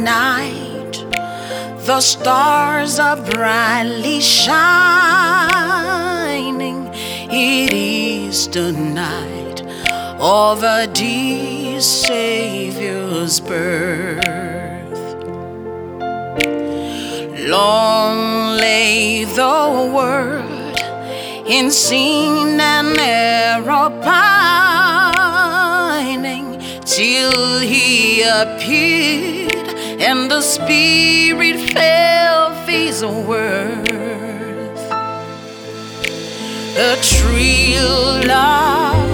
Night, the stars are brightly shining. It is the night of a dear Savior's birth. Long lay the world in sin and error pining till he appeared and the spirit felt his worth. A thrill of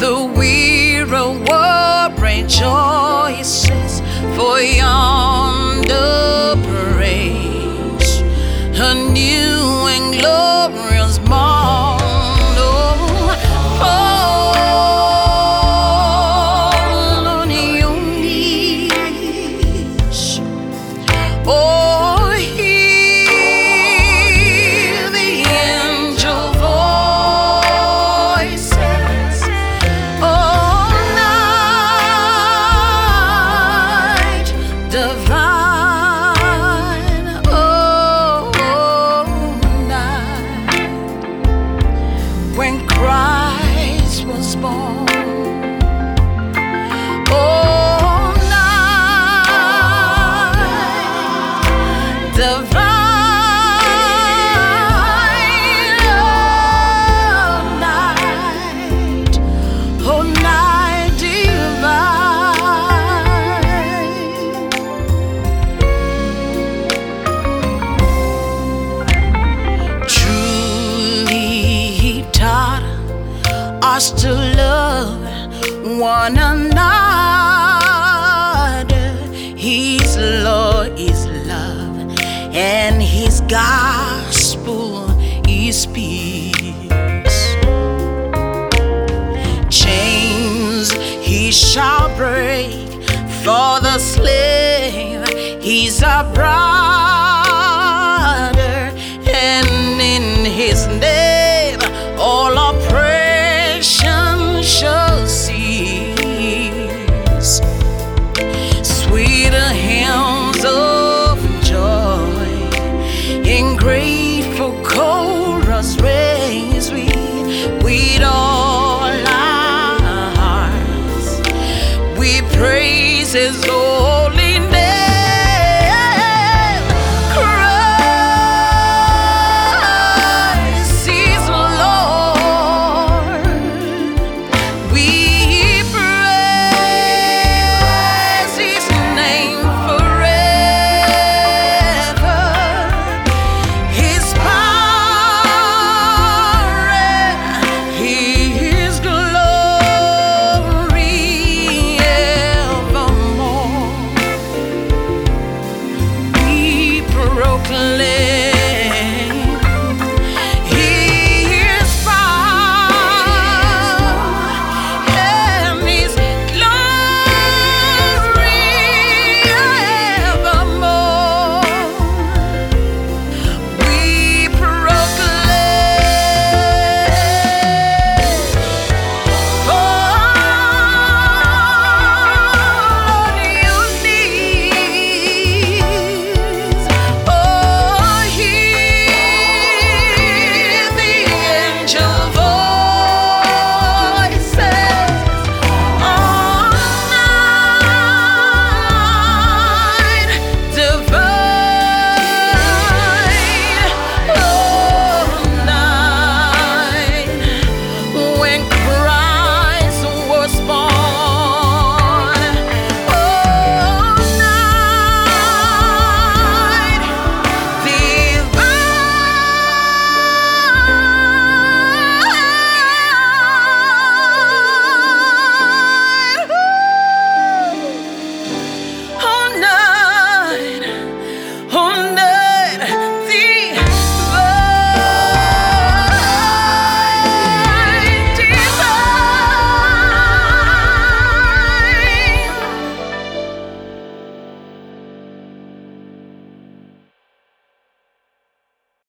the weary world rejoices for yonder one another. His law is love, and His gospel is peace. Chains He shall break for the slave. He's a brother, raise we with all our hearts. We praise His holy